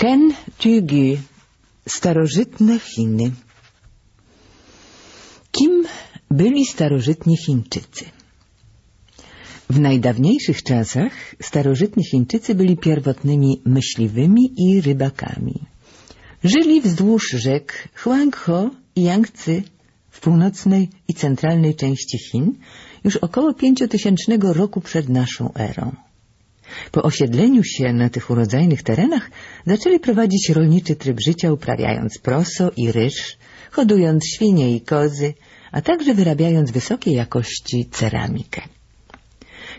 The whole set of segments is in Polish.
Ken Tugu, starożytne Chiny. Kim byli starożytni Chińczycy? W najdawniejszych czasach starożytni Chińczycy byli pierwotnymi myśliwymi i rybakami. Żyli wzdłuż rzek Huanghe i Yangtze w północnej i centralnej części Chin już około pięciotysięcznego roku przed naszą erą. Po osiedleniu się na tych urodzajnych terenach zaczęli prowadzić rolniczy tryb życia, uprawiając proso i ryż, hodując świnie i kozy, a także wyrabiając wysokiej jakości ceramikę.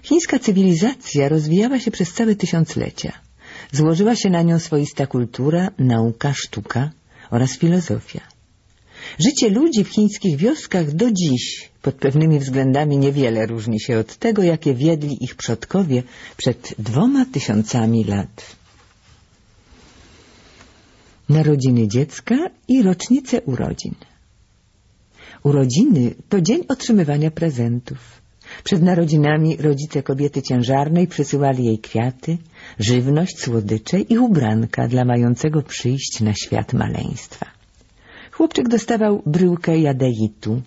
Chińska cywilizacja rozwijała się przez całe tysiąclecia. Złożyła się na nią swoista kultura, nauka, sztuka oraz filozofia. Życie ludzi w chińskich wioskach do dziś pod pewnymi względami niewiele różni się od tego, jakie wiedli ich przodkowie przed dwoma tysiącami lat. Narodziny dziecka i rocznice urodzin. Urodziny to dzień otrzymywania prezentów. Przed narodzinami rodzice kobiety ciężarnej przysyłali jej kwiaty, żywność, słodycze i ubranka dla mającego przyjść na świat maleństwa. Chłopczyk dostawał bryłkę jadeitu,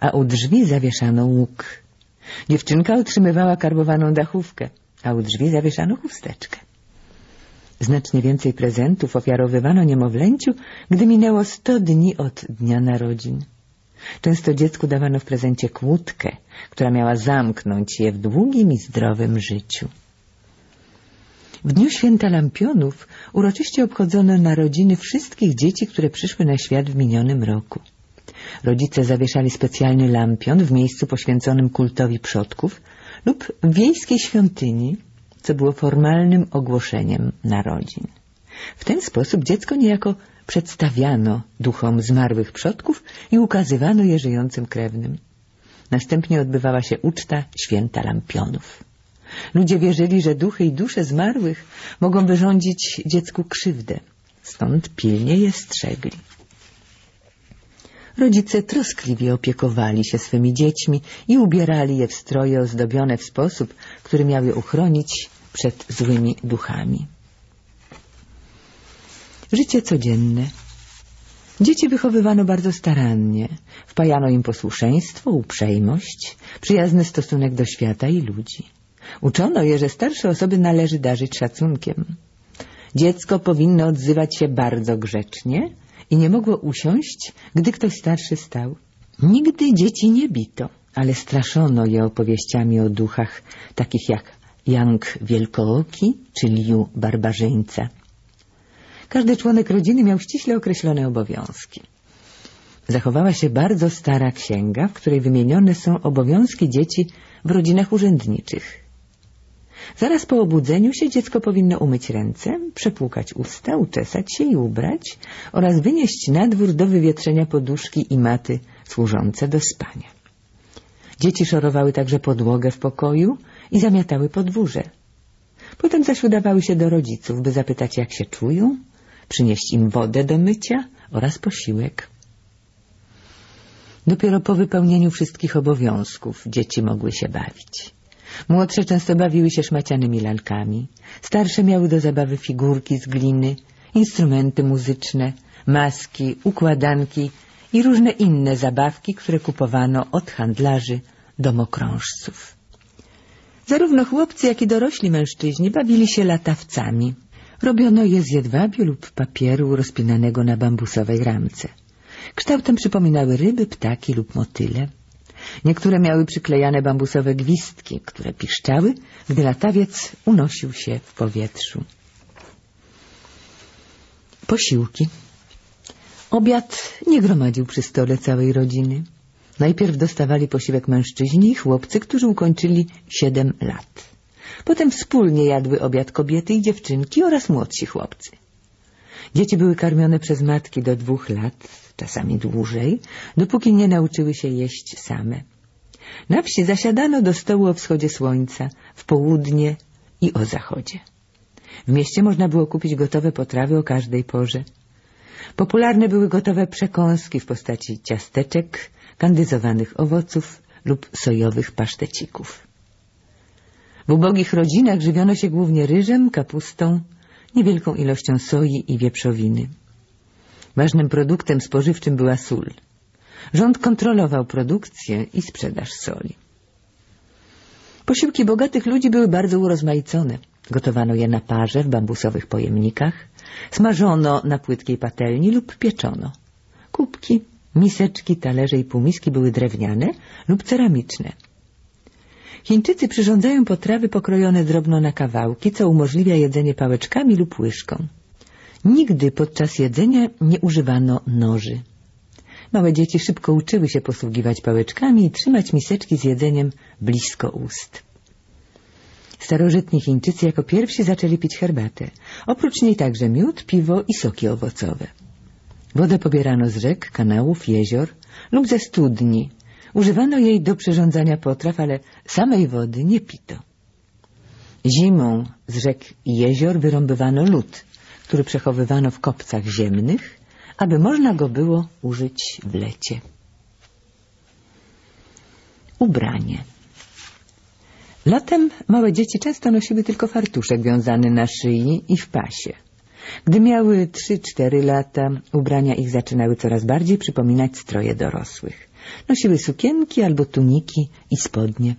a u drzwi zawieszano łuk. Dziewczynka otrzymywała karbowaną dachówkę, a u drzwi zawieszano chusteczkę. Znacznie więcej prezentów ofiarowywano niemowlęciu, gdy minęło sto dni od dnia narodzin. Często dziecku dawano w prezencie kłódkę, która miała zamknąć je w długim i zdrowym życiu. W dniu święta lampionów uroczyście obchodzono narodziny wszystkich dzieci, które przyszły na świat w minionym roku. Rodzice zawieszali specjalny lampion w miejscu poświęconym kultowi przodków lub w wiejskiej świątyni, co było formalnym ogłoszeniem narodzin. W ten sposób dziecko niejako przedstawiano duchom zmarłych przodków i ukazywano je żyjącym krewnym. Następnie odbywała się uczta święta lampionów. Ludzie wierzyli, że duchy i dusze zmarłych mogą wyrządzić dziecku krzywdę, stąd pilnie je strzegli. Rodzice troskliwie opiekowali się swymi dziećmi i ubierali je w stroje ozdobione w sposób, który miał je uchronić przed złymi duchami. Życie codzienne. Dzieci wychowywano bardzo starannie. Wpajano im posłuszeństwo, uprzejmość, przyjazny stosunek do świata i ludzi. Uczono je, że starsze osoby należy darzyć szacunkiem. Dziecko powinno odzywać się bardzo grzecznie i nie mogło usiąść, gdy ktoś starszy stał. Nigdy dzieci nie bito, ale straszono je opowieściami o duchach, takich jak Yang Wielkooki czy Liu Barbarzyńca. Każdy członek rodziny miał ściśle określone obowiązki. Zachowała się bardzo stara księga, w której wymienione są obowiązki dzieci w rodzinach urzędniczych. Zaraz po obudzeniu się dziecko powinno umyć ręce, przepłukać usta, uczesać się i ubrać oraz wynieść na dwór do wywietrzenia poduszki i maty służące do spania. Dzieci szorowały także podłogę w pokoju i zamiatały podwórze. Potem zaś udawały się do rodziców, by zapytać jak się czują, przynieść im wodę do mycia oraz posiłek. Dopiero po wypełnieniu wszystkich obowiązków dzieci mogły się bawić. Młodsze często bawiły się szmacianymi lalkami, starsze miały do zabawy figurki z gliny, instrumenty muzyczne, maski, układanki i różne inne zabawki, które kupowano od handlarzy domokrążców. Zarówno chłopcy, jak i dorośli mężczyźni bawili się latawcami. Robiono je z jedwabiu lub papieru rozpinanego na bambusowej ramce. Kształtem przypominały ryby, ptaki lub motyle. Niektóre miały przyklejane bambusowe gwizdki, które piszczały, gdy latawiec unosił się w powietrzu. Posiłki. Obiad nie gromadził przy stole całej rodziny. Najpierw dostawali posiłek mężczyźni i chłopcy, którzy ukończyli siedem lat. Potem wspólnie jadły obiad kobiety i dziewczynki oraz młodsi chłopcy. Dzieci były karmione przez matki do dwóch lat, czasami dłużej, dopóki nie nauczyły się jeść same. Na wsi zasiadano do stołu o wschodzie słońca, w południe i o zachodzie. W mieście można było kupić gotowe potrawy o każdej porze. Popularne były gotowe przekąski w postaci ciasteczek, kandyzowanych owoców lub sojowych pasztecików. W ubogich rodzinach żywiono się głównie ryżem, kapustą niewielką ilością soi i wieprzowiny. Ważnym produktem spożywczym była sól. Rząd kontrolował produkcję i sprzedaż soli. Posiłki bogatych ludzi były bardzo urozmaicone. Gotowano je na parze w bambusowych pojemnikach, smażono na płytkiej patelni lub pieczono. Kubki, miseczki, talerze i półmiski były drewniane lub ceramiczne. Chińczycy przyrządzają potrawy pokrojone drobno na kawałki, co umożliwia jedzenie pałeczkami lub łyżką. Nigdy podczas jedzenia nie używano noży. Małe dzieci szybko uczyły się posługiwać pałeczkami i trzymać miseczki z jedzeniem blisko ust. Starożytni Chińczycy jako pierwsi zaczęli pić herbatę. Oprócz niej także miód, piwo i soki owocowe. Wodę pobierano z rzek, kanałów, jezior lub ze studni. Używano jej do przyrządzania potraw, ale samej wody nie pito. Zimą z rzek i jezior wyrąbywano lód, który przechowywano w kopcach ziemnych, aby można go było użyć w lecie. Ubranie Latem małe dzieci często nosiły tylko fartuszek wiązany na szyi i w pasie. Gdy miały 3-4 lata, ubrania ich zaczynały coraz bardziej przypominać stroje dorosłych. Nosiły sukienki albo tuniki i spodnie.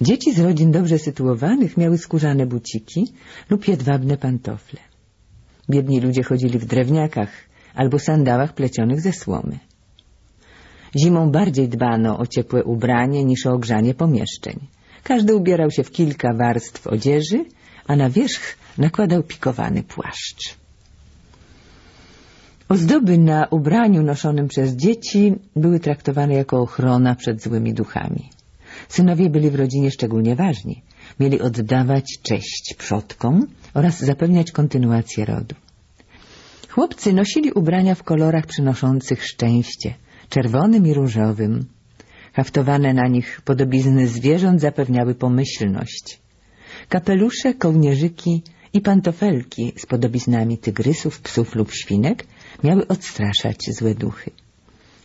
Dzieci z rodzin dobrze sytuowanych miały skórzane buciki lub jedwabne pantofle. Biedni ludzie chodzili w drewniakach albo sandałach plecionych ze słomy. Zimą bardziej dbano o ciepłe ubranie niż o ogrzanie pomieszczeń. Każdy ubierał się w kilka warstw odzieży, a na wierzch nakładał pikowany płaszcz. Ozdoby na ubraniu noszonym przez dzieci były traktowane jako ochrona przed złymi duchami. Synowie byli w rodzinie szczególnie ważni. Mieli oddawać cześć przodkom oraz zapewniać kontynuację rodu. Chłopcy nosili ubrania w kolorach przynoszących szczęście, czerwonym i różowym. Haftowane na nich podobizny zwierząt zapewniały pomyślność. Kapelusze, kołnierzyki i pantofelki z podobiznami tygrysów, psów lub świnek miały odstraszać złe duchy.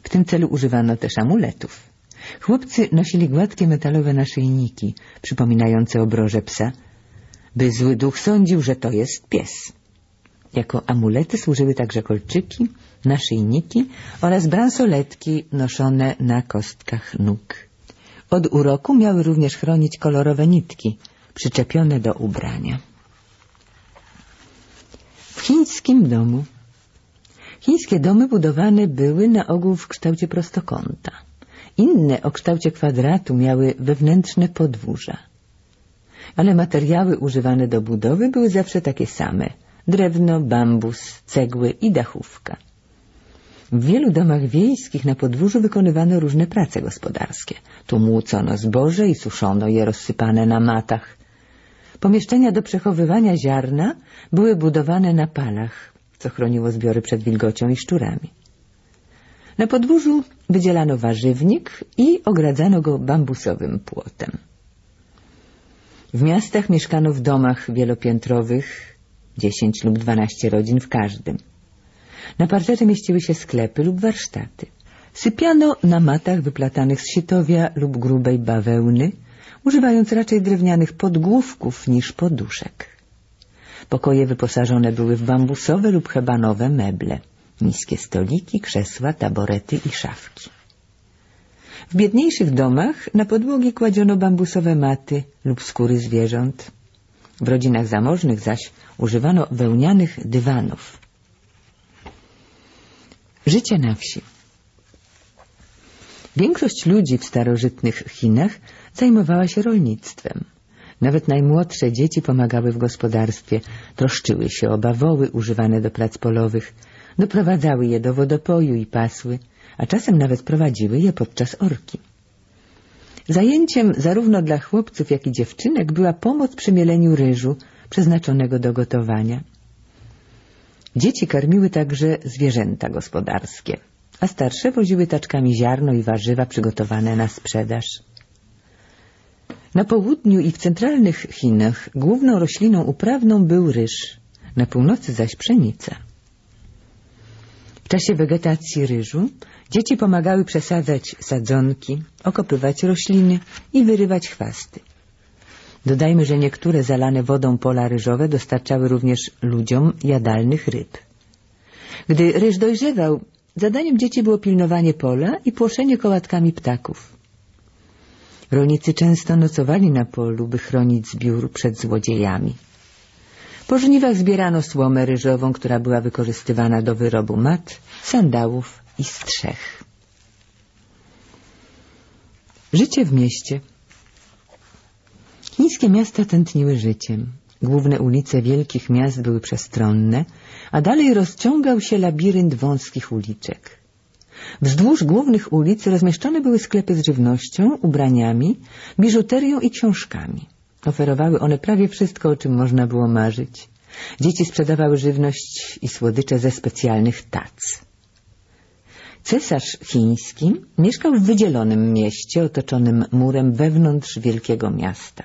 W tym celu używano też amuletów. Chłopcy nosili gładkie metalowe naszyjniki, przypominające obroże psa, by zły duch sądził, że to jest pies. Jako amulety służyły także kolczyki, naszyjniki oraz bransoletki noszone na kostkach nóg. Od uroku miały również chronić kolorowe nitki, przyczepione do ubrania. W chińskim domu Chińskie domy budowane były na ogół w kształcie prostokąta. Inne o kształcie kwadratu miały wewnętrzne podwórza. Ale materiały używane do budowy były zawsze takie same. Drewno, bambus, cegły i dachówka. W wielu domach wiejskich na podwórzu wykonywano różne prace gospodarskie. Tu młócono zboże i suszono je rozsypane na matach. Pomieszczenia do przechowywania ziarna były budowane na palach, co chroniło zbiory przed wilgocią i szczurami. Na podwórzu wydzielano warzywnik i ogradzano go bambusowym płotem. W miastach mieszkano w domach wielopiętrowych, dziesięć lub dwanaście rodzin w każdym. Na parterze mieściły się sklepy lub warsztaty. Sypiano na matach wyplatanych z sietowia lub grubej bawełny, używając raczej drewnianych podgłówków niż poduszek. Pokoje wyposażone były w bambusowe lub hebanowe meble, niskie stoliki, krzesła, taborety i szafki. W biedniejszych domach na podłogi kładziono bambusowe maty lub skóry zwierząt. W rodzinach zamożnych zaś używano wełnianych dywanów. Życie na wsi Większość ludzi w starożytnych Chinach zajmowała się rolnictwem. Nawet najmłodsze dzieci pomagały w gospodarstwie, troszczyły się o bawoły używane do prac polowych, doprowadzały je do wodopoju i pasły, a czasem nawet prowadziły je podczas orki. Zajęciem zarówno dla chłopców, jak i dziewczynek była pomoc przy mieleniu ryżu przeznaczonego do gotowania. Dzieci karmiły także zwierzęta gospodarskie, a starsze woziły taczkami ziarno i warzywa przygotowane na sprzedaż. Na południu i w centralnych Chinach główną rośliną uprawną był ryż, na północy zaś pszenica. Czasie wegetacji ryżu dzieci pomagały przesadzać sadzonki, okopywać rośliny i wyrywać chwasty. Dodajmy, że niektóre zalane wodą pola ryżowe dostarczały również ludziom jadalnych ryb. Gdy ryż dojrzewał, zadaniem dzieci było pilnowanie pola i płoszenie kołatkami ptaków. Rolnicy często nocowali na polu, by chronić zbiór przed złodziejami. Po żniwach zbierano słomę ryżową, która była wykorzystywana do wyrobu mat, sandałów i strzech. Życie w mieście Chińskie miasta tętniły życiem. Główne ulice wielkich miast były przestronne, a dalej rozciągał się labirynt wąskich uliczek. Wzdłuż głównych ulic rozmieszczone były sklepy z żywnością, ubraniami, biżuterią i książkami. Oferowały one prawie wszystko, o czym można było marzyć. Dzieci sprzedawały żywność i słodycze ze specjalnych tac. Cesarz chiński mieszkał w wydzielonym mieście otoczonym murem wewnątrz wielkiego miasta.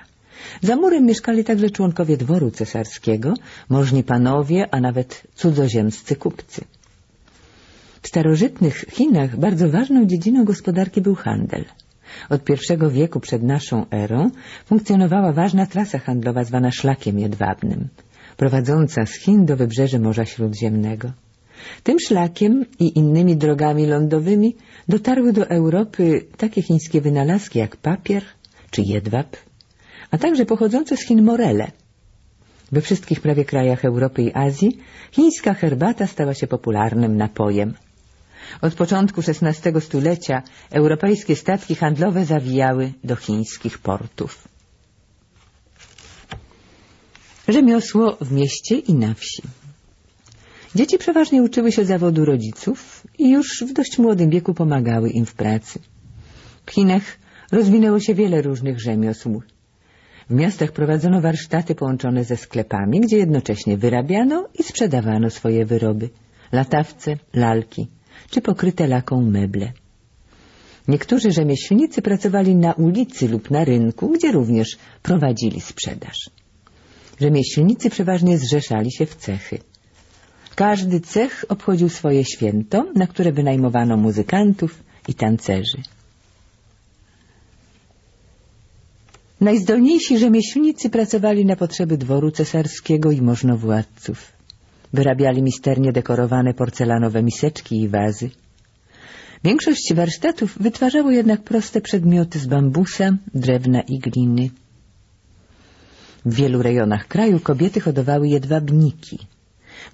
Za murem mieszkali także członkowie dworu cesarskiego, możni panowie, a nawet cudzoziemscy kupcy. W starożytnych Chinach bardzo ważną dziedziną gospodarki był handel. Od pierwszego wieku przed naszą erą funkcjonowała ważna trasa handlowa zwana szlakiem jedwabnym, prowadząca z Chin do wybrzeży Morza Śródziemnego. Tym szlakiem i innymi drogami lądowymi dotarły do Europy takie chińskie wynalazki jak papier czy jedwab, a także pochodzące z Chin morele. We wszystkich prawie krajach Europy i Azji chińska herbata stała się popularnym napojem. Od początku XVI stulecia europejskie statki handlowe zawijały do chińskich portów. Rzemiosło w mieście i na wsi. Dzieci przeważnie uczyły się zawodu rodziców i już w dość młodym wieku pomagały im w pracy. W Chinach rozwinęło się wiele różnych rzemiosł. W miastach prowadzono warsztaty połączone ze sklepami, gdzie jednocześnie wyrabiano i sprzedawano swoje wyroby — latawce, lalki czy pokryte laką meble. Niektórzy rzemieślnicy pracowali na ulicy lub na rynku, gdzie również prowadzili sprzedaż. Rzemieślnicy przeważnie zrzeszali się w cechy. Każdy cech obchodził swoje święto, na które wynajmowano muzykantów i tancerzy. Najzdolniejsi rzemieślnicy pracowali na potrzeby dworu cesarskiego i możnowładców. Wyrabiali misternie dekorowane porcelanowe miseczki i wazy. Większość warsztatów wytwarzało jednak proste przedmioty z bambusa, drewna i gliny. W wielu rejonach kraju kobiety hodowały jedwabniki.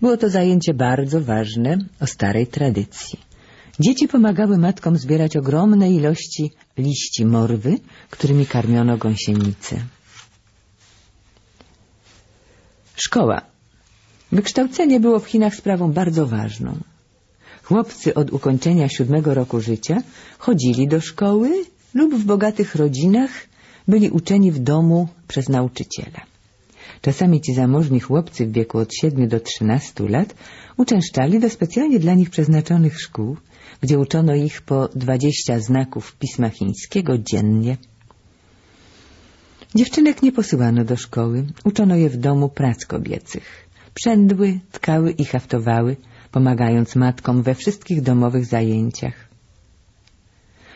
Było to zajęcie bardzo ważne, o starej tradycji. Dzieci pomagały matkom zbierać ogromne ilości liści morwy, którymi karmiono gąsienice. Szkoła. Wykształcenie było w Chinach sprawą bardzo ważną. Chłopcy od ukończenia siódmego roku życia chodzili do szkoły lub w bogatych rodzinach byli uczeni w domu przez nauczyciela. Czasami ci zamożni chłopcy w wieku od 7 do 13 lat uczęszczali do specjalnie dla nich przeznaczonych szkół, gdzie uczono ich po 20 znaków pisma chińskiego dziennie. Dziewczynek nie posyłano do szkoły, uczono je w domu prac kobiecych. Przędły, tkały i haftowały, pomagając matkom we wszystkich domowych zajęciach.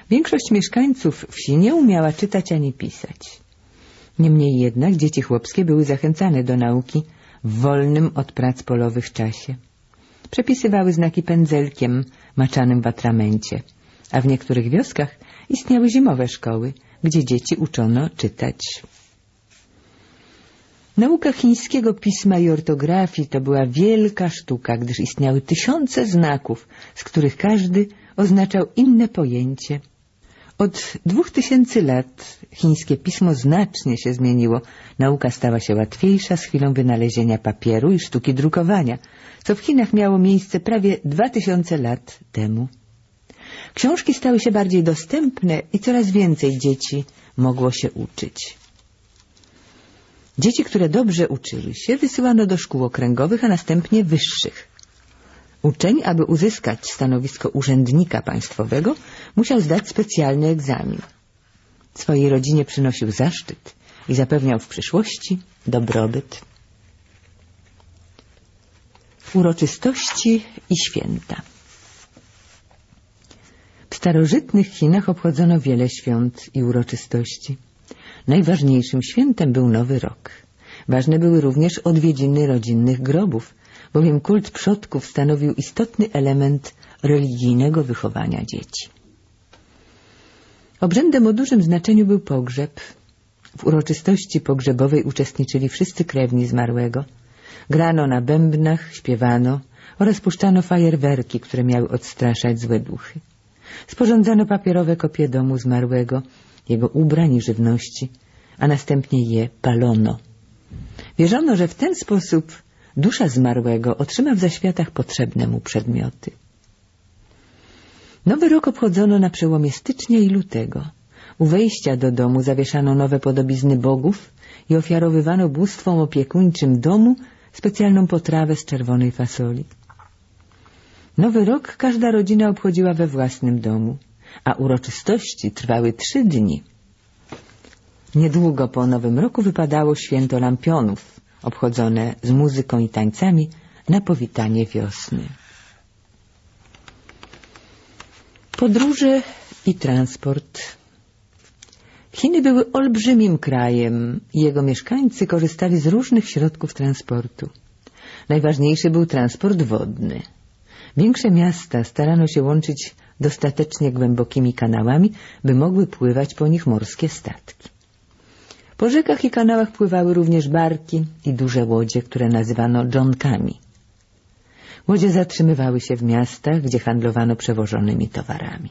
Większość mieszkańców wsi nie umiała czytać ani pisać. Niemniej jednak dzieci chłopskie były zachęcane do nauki w wolnym od prac polowych czasie. Przepisywały znaki pędzelkiem maczanym w atramencie, a w niektórych wioskach istniały zimowe szkoły, gdzie dzieci uczono czytać. Nauka chińskiego pisma i ortografii to była wielka sztuka, gdyż istniały tysiące znaków, z których każdy oznaczał inne pojęcie. Od dwóch tysięcy lat chińskie pismo znacznie się zmieniło. Nauka stała się łatwiejsza z chwilą wynalezienia papieru i sztuki drukowania, co w Chinach miało miejsce prawie dwa tysiące lat temu. Książki stały się bardziej dostępne i coraz więcej dzieci mogło się uczyć. Dzieci, które dobrze uczyły się, wysyłano do szkół okręgowych, a następnie wyższych. Uczeń, aby uzyskać stanowisko urzędnika państwowego, musiał zdać specjalny egzamin. Swojej rodzinie przynosił zaszczyt i zapewniał w przyszłości dobrobyt. Uroczystości i święta W starożytnych Chinach obchodzono wiele świąt i uroczystości. Najważniejszym świętem był Nowy Rok. Ważne były również odwiedziny rodzinnych grobów, bowiem kult przodków stanowił istotny element religijnego wychowania dzieci. Obrzędem o dużym znaczeniu był pogrzeb. W uroczystości pogrzebowej uczestniczyli wszyscy krewni zmarłego. Grano na bębnach, śpiewano oraz puszczano fajerwerki, które miały odstraszać złe duchy. Sporządzano papierowe kopie domu zmarłego, jego ubrań i żywności, a następnie je palono. Wierzono, że w ten sposób dusza zmarłego otrzyma w zaświatach potrzebne mu przedmioty. Nowy rok obchodzono na przełomie stycznia i lutego. U wejścia do domu zawieszano nowe podobizny bogów i ofiarowywano bóstwom opiekuńczym domu specjalną potrawę z czerwonej fasoli. Nowy rok każda rodzina obchodziła we własnym domu, a uroczystości trwały trzy dni. Niedługo po Nowym Roku wypadało święto lampionów, obchodzone z muzyką i tańcami na powitanie wiosny. Podróże i transport. Chiny były olbrzymim krajem i jego mieszkańcy korzystali z różnych środków transportu. Najważniejszy był transport wodny. Większe miasta starano się łączyć dostatecznie głębokimi kanałami, by mogły pływać po nich morskie statki. Po rzekach i kanałach pływały również barki i duże łodzie, które nazywano dżonkami. Łodzie zatrzymywały się w miastach, gdzie handlowano przewożonymi towarami.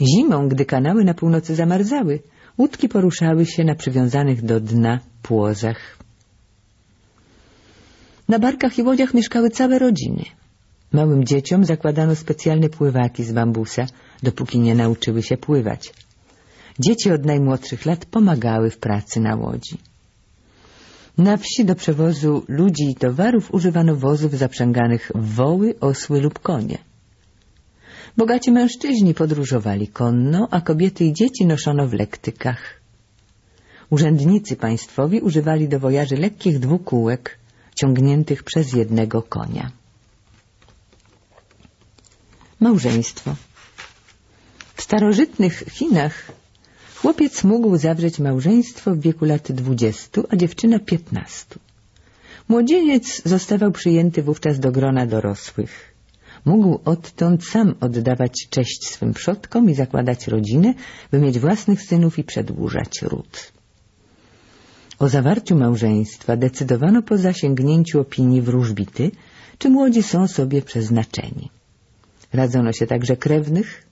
Zimą, gdy kanały na północy zamarzały, łódki poruszały się na przywiązanych do dna płozach. Na barkach i łodziach mieszkały całe rodziny. Małym dzieciom zakładano specjalne pływaki z bambusa, dopóki nie nauczyły się pływać. Dzieci od najmłodszych lat pomagały w pracy na łodzi. Na wsi do przewozu ludzi i towarów używano wozów zaprzęganych w woły, osły lub konie. Bogaci mężczyźni podróżowali konno, a kobiety i dzieci noszono w lektykach. Urzędnicy państwowi używali do wojaży lekkich dwukółek, ciągniętych przez jednego konia. Małżeństwo W starożytnych Chinach chłopiec mógł zawrzeć małżeństwo w wieku lat dwudziestu, a dziewczyna piętnastu. Młodzieniec zostawał przyjęty wówczas do grona dorosłych. Mógł odtąd sam oddawać cześć swym przodkom i zakładać rodzinę, by mieć własnych synów i przedłużać ród. O zawarciu małżeństwa decydowano po zasięgnięciu opinii wróżbity, czy młodzi są sobie przeznaczeni. Radzono się także krewnych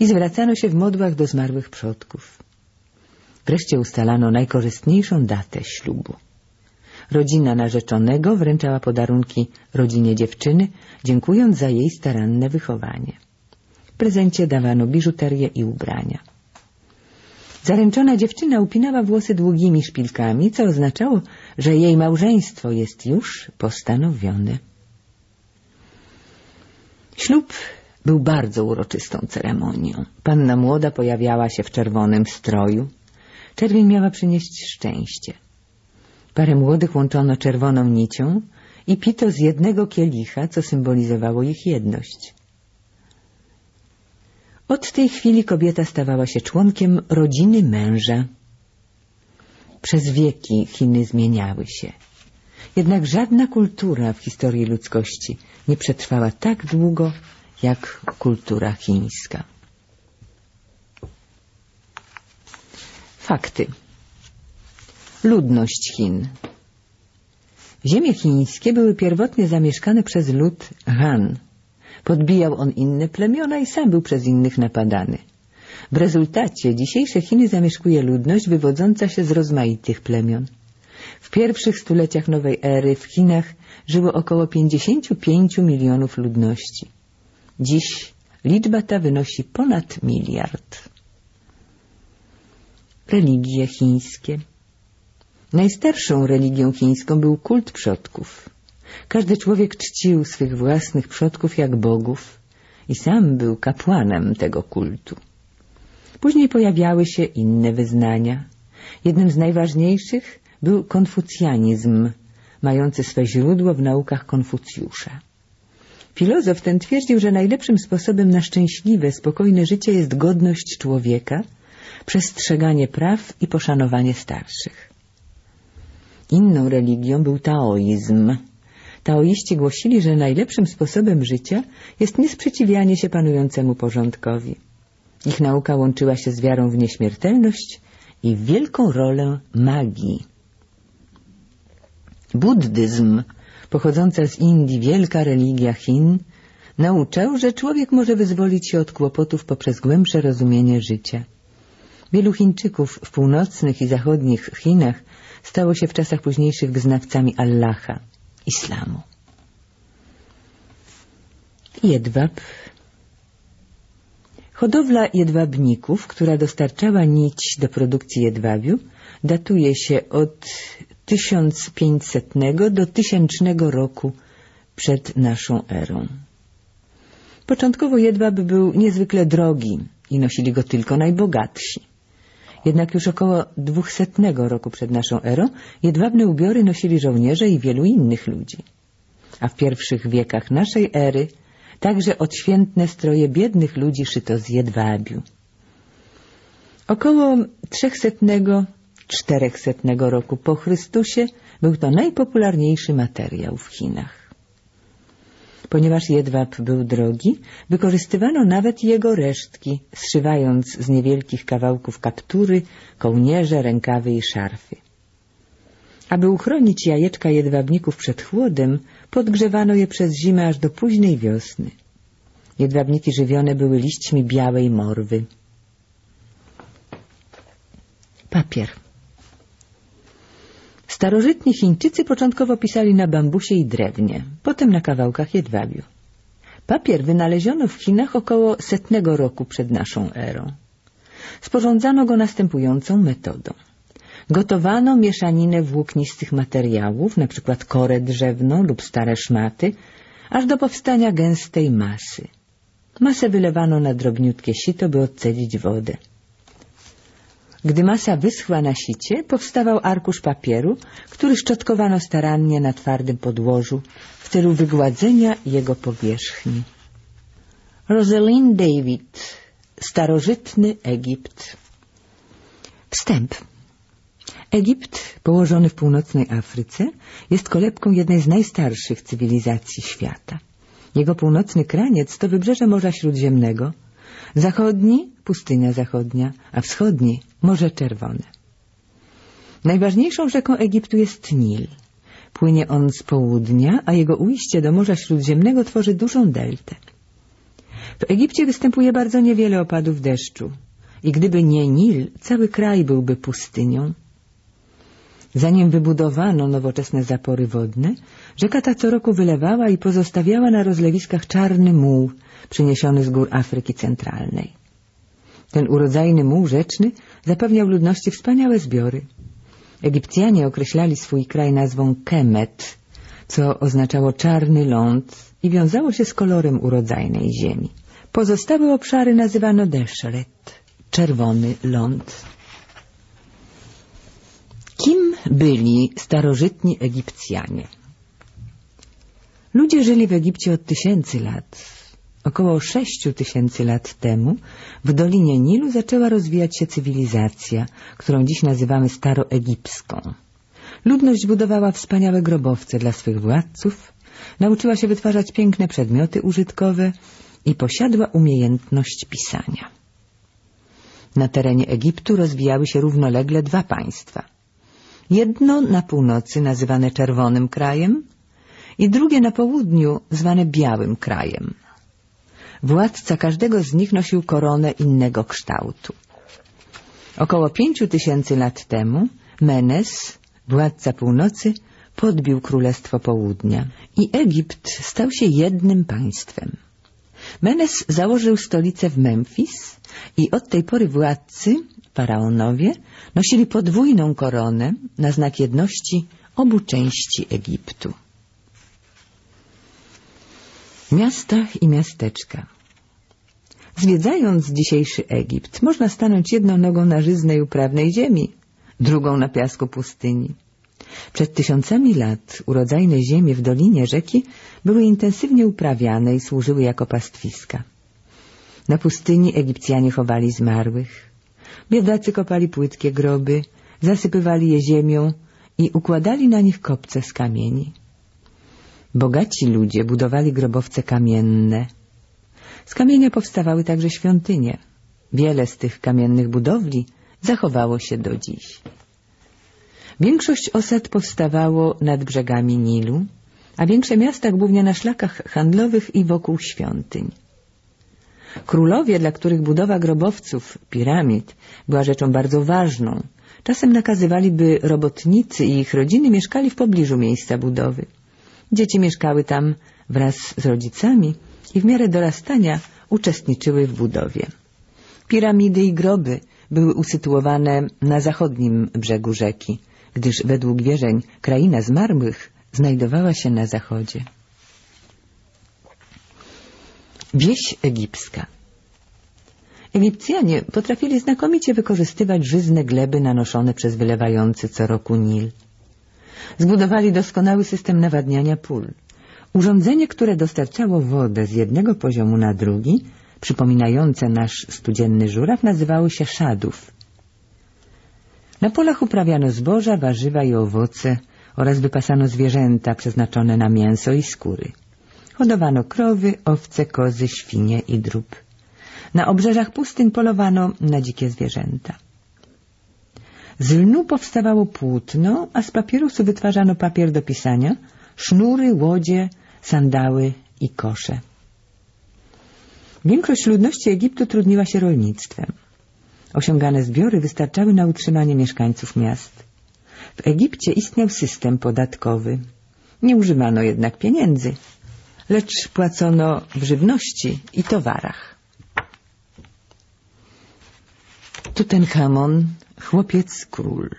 i zwracano się w modłach do zmarłych przodków. Wreszcie ustalano najkorzystniejszą datę ślubu. Rodzina narzeczonego wręczała podarunki rodzinie dziewczyny, dziękując za jej staranne wychowanie. W prezencie dawano biżuterię i ubrania. Zaręczona dziewczyna upinała włosy długimi szpilkami, co oznaczało, że jej małżeństwo jest już postanowione. Ślub był bardzo uroczystą ceremonią. Panna młoda pojawiała się w czerwonym stroju. Czerwień miała przynieść szczęście. Parę młodych łączono czerwoną nicią i pito z jednego kielicha, co symbolizowało ich jedność. Od tej chwili kobieta stawała się członkiem rodziny męża. Przez wieki Chiny zmieniały się. Jednak żadna kultura w historii ludzkości nie przetrwała tak długo jak kultura chińska. Fakty. Ludność Chin. Ziemie chińskie były pierwotnie zamieszkane przez lud Han. Podbijał on inne plemiona i sam był przez innych napadany. W rezultacie dzisiejsze Chiny zamieszkuje ludność wywodząca się z rozmaitych plemion. W pierwszych stuleciach nowej ery w Chinach żyło około 55 milionów ludności. Dziś liczba ta wynosi ponad miliard. Religie chińskie Najstarszą religią chińską był kult przodków. Każdy człowiek czcił swych własnych przodków jak bogów i sam był kapłanem tego kultu. Później pojawiały się inne wyznania. Jednym z najważniejszych był konfucjanizm, mający swe źródło w naukach Konfucjusza. Filozof ten twierdził, że najlepszym sposobem na szczęśliwe, spokojne życie jest godność człowieka, przestrzeganie praw i poszanowanie starszych. Inną religią był taoizm. Taoiści głosili, że najlepszym sposobem życia jest niesprzeciwianie się panującemu porządkowi. Ich nauka łączyła się z wiarą w nieśmiertelność i wielką rolę magii. Buddyzm, pochodząca z Indii wielka religia Chin, nauczał, że człowiek może wyzwolić się od kłopotów poprzez głębsze rozumienie życia. Wielu Chińczyków w północnych i zachodnich Chinach stało się w czasach późniejszych wyznawcami Allaha, islamu. Jedwab Hodowla jedwabników, która dostarczała nić do produkcji jedwabiu, datuje się od 1500 do 1000 roku przed naszą erą. Początkowo jedwab był niezwykle drogi i nosili go tylko najbogatsi. Jednak już około 200 roku przed naszą erą jedwabne ubiory nosili żołnierze i wielu innych ludzi. A w pierwszych wiekach naszej ery także odświętne stroje biednych ludzi szyto z jedwabiu. Około 300-400 roku po Chrystusie był to najpopularniejszy materiał w Chinach. Ponieważ jedwab był drogi, wykorzystywano nawet jego resztki, zszywając z niewielkich kawałków kaptury, kołnierze, rękawy i szarfy. Aby uchronić jajeczka jedwabników przed chłodem, podgrzewano je przez zimę aż do późnej wiosny. Jedwabniki żywione były liśćmi białej morwy. Papier Starożytni Chińczycy początkowo pisali na bambusie i drewnie, potem na kawałkach jedwabiu. Papier wynaleziono w Chinach około setnego roku przed naszą erą. Sporządzano go następującą metodą. Gotowano mieszaninę włóknistych materiałów, np. korę drzewną lub stare szmaty, aż do powstania gęstej masy. Masę wylewano na drobniutkie sito, by odcedzić wodę. Gdy masa wyschła na sicie, powstawał arkusz papieru, który szczotkowano starannie na twardym podłożu w celu wygładzenia jego powierzchni. Rosalind David, Starożytny Egipt Wstęp Egipt, położony w północnej Afryce, jest kolebką jednej z najstarszych cywilizacji świata. Jego północny kraniec to wybrzeże Morza Śródziemnego, zachodni pustynia zachodnia, a wschodni Morze Czerwone. Najważniejszą rzeką Egiptu jest Nil. Płynie on z południa, a jego ujście do Morza Śródziemnego tworzy dużą deltę. W Egipcie występuje bardzo niewiele opadów deszczu i gdyby nie Nil, cały kraj byłby pustynią. Zanim wybudowano nowoczesne zapory wodne, rzeka ta co roku wylewała i pozostawiała na rozlewiskach czarny muł przyniesiony z gór Afryki Centralnej. Ten urodzajny muł rzeczny zapewniał ludności wspaniałe zbiory. Egipcjanie określali swój kraj nazwą Kemet, co oznaczało czarny ląd i wiązało się z kolorem urodzajnej ziemi. Pozostałe obszary nazywano Deszeret, czerwony ląd. Kim byli starożytni Egipcjanie? Ludzie żyli w Egipcie od tysięcy lat. Około sześciu tysięcy lat temu w Dolinie Nilu zaczęła rozwijać się cywilizacja, którą dziś nazywamy staroegipską. Ludność budowała wspaniałe grobowce dla swych władców, nauczyła się wytwarzać piękne przedmioty użytkowe i posiadła umiejętność pisania. Na terenie Egiptu rozwijały się równolegle dwa państwa. Jedno na północy nazywane Czerwonym Krajem i drugie na południu zwane Białym Krajem. Władca każdego z nich nosił koronę innego kształtu. Około pięciu tysięcy lat temu Menes, władca północy, podbił Królestwo Południa i Egipt stał się jednym państwem. Menes założył stolicę w Memfis i od tej pory władcy, faraonowie, nosili podwójną koronę na znak jedności obu części Egiptu. Miasta i miasteczka Zwiedzając dzisiejszy Egipt, można stanąć jedną nogą na żyznej uprawnej ziemi, drugą na piasku pustyni. Przed tysiącami lat urodzajne ziemie w dolinie rzeki były intensywnie uprawiane i służyły jako pastwiska. Na pustyni Egipcjanie chowali zmarłych. Biedacy kopali płytkie groby, zasypywali je ziemią i układali na nich kopce z kamieni. Bogaci ludzie budowali grobowce kamienne. Z kamienia powstawały także świątynie. Wiele z tych kamiennych budowli zachowało się do dziś. Większość osad powstawało nad brzegami Nilu, a większe miasta głównie na szlakach handlowych i wokół świątyń. Królowie, dla których budowa grobowców, piramid, była rzeczą bardzo ważną, czasem nakazywali, by robotnicy i ich rodziny mieszkali w pobliżu miejsca budowy. Dzieci mieszkały tam wraz z rodzicami i w miarę dorastania uczestniczyły w budowie. Piramidy i groby były usytuowane na zachodnim brzegu rzeki, gdyż według wierzeń kraina zmarłych znajdowała się na zachodzie. Wieś egipska Egipcjanie potrafili znakomicie wykorzystywać żyzne gleby nanoszone przez wylewający co roku Nil. Zbudowali doskonały system nawadniania pól. Urządzenie, które dostarczało wodę z jednego poziomu na drugi, przypominające nasz studzienny żuraw, nazywało się szadów. Na polach uprawiano zboża, warzywa i owoce oraz wypasano zwierzęta przeznaczone na mięso i skóry. Hodowano krowy, owce, kozy, świnie i drób. Na obrzeżach pustyń polowano na dzikie zwierzęta. Z lnu powstawało płótno, a z papierusu wytwarzano papier do pisania, sznury, łodzie, sandały i kosze. Większość ludności Egiptu trudniła się rolnictwem. Osiągane zbiory wystarczały na utrzymanie mieszkańców miast. W Egipcie istniał system podatkowy. Nie używano jednak pieniędzy, lecz płacono w żywności i towarach. Tutenchamon, chłopiec król.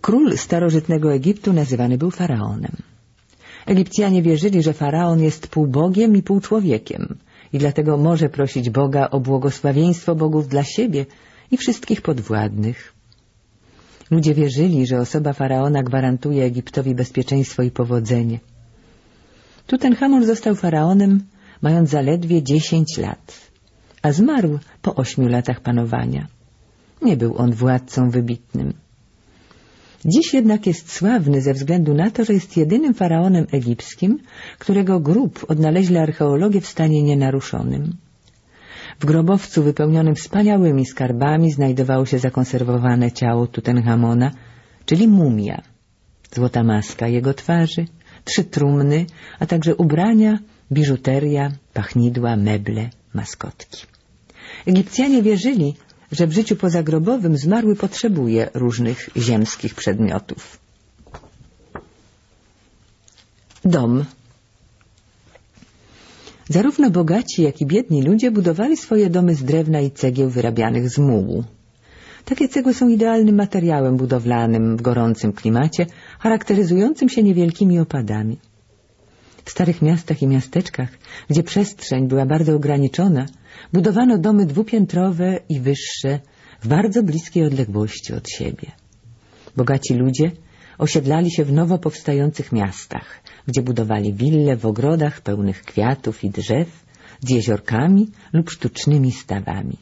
Król starożytnego Egiptu nazywany był faraonem. Egipcjanie wierzyli, że faraon jest pół bogiem i pół człowiekiem i dlatego może prosić Boga o błogosławieństwo bogów dla siebie i wszystkich podwładnych. Ludzie wierzyli, że osoba faraona gwarantuje Egiptowi bezpieczeństwo i powodzenie. Tutenchamon został faraonem, mając zaledwie dziesięć lat, a zmarł po ośmiu latach panowania. Nie był on władcą wybitnym. Dziś jednak jest sławny ze względu na to, że jest jedynym faraonem egipskim, którego grób odnaleźli archeologię w stanie nienaruszonym. W grobowcu wypełnionym wspaniałymi skarbami znajdowało się zakonserwowane ciało Tutenchamona, czyli mumia, złota maska jego twarzy, trzy trumny, a także ubrania, biżuteria, pachnidła, meble, maskotki. Egipcjanie wierzyli, że w życiu pozagrobowym zmarły potrzebuje różnych ziemskich przedmiotów. Dom Zarówno bogaci, jak i biedni ludzie budowali swoje domy z drewna i cegieł wyrabianych z mułu. Takie cegły są idealnym materiałem budowlanym w gorącym klimacie, charakteryzującym się niewielkimi opadami. W starych miastach i miasteczkach, gdzie przestrzeń była bardzo ograniczona, budowano domy dwupiętrowe i wyższe w bardzo bliskiej odległości od siebie. Bogaci ludzie osiedlali się w nowo powstających miastach, gdzie budowali wille w ogrodach pełnych kwiatów i drzew, z jeziorkami lub sztucznymi stawami.